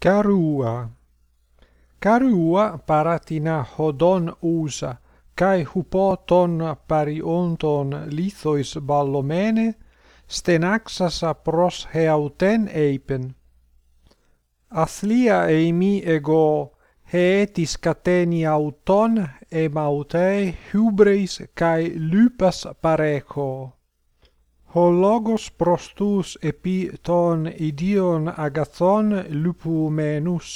Carua. Carua paratina hodon usa, cae hupoton parionton lithois ballomene, stenaxasa pros heauten eipen. Athlia eimi ego heetis cateni auton emautei hubreis cae lupas parecho ho logos prostus epi ton idion agathon lupumenus